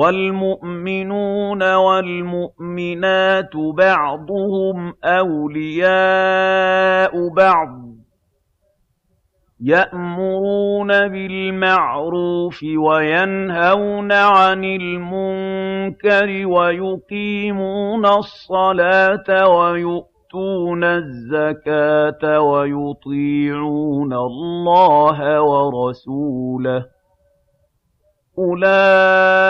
وَالْمُؤْمِنُونَ وَالْمُؤْمِنَاتُ بَعْضُهُمْ أَوْلِيَاءُ بَعْضٍ ۚ يَأْمُرُونَ بِالْمَعْرُوفِ وَيَنْهَوْنَ عَنِ الْمُنكَرِ وَيُقِيمُونَ الصَّلَاةَ وَيُؤْتُونَ الزَّكَاةَ وَيُطِيعُونَ اللَّهَ وَرَسُولَهُ ۚ أُولَٰئِكَ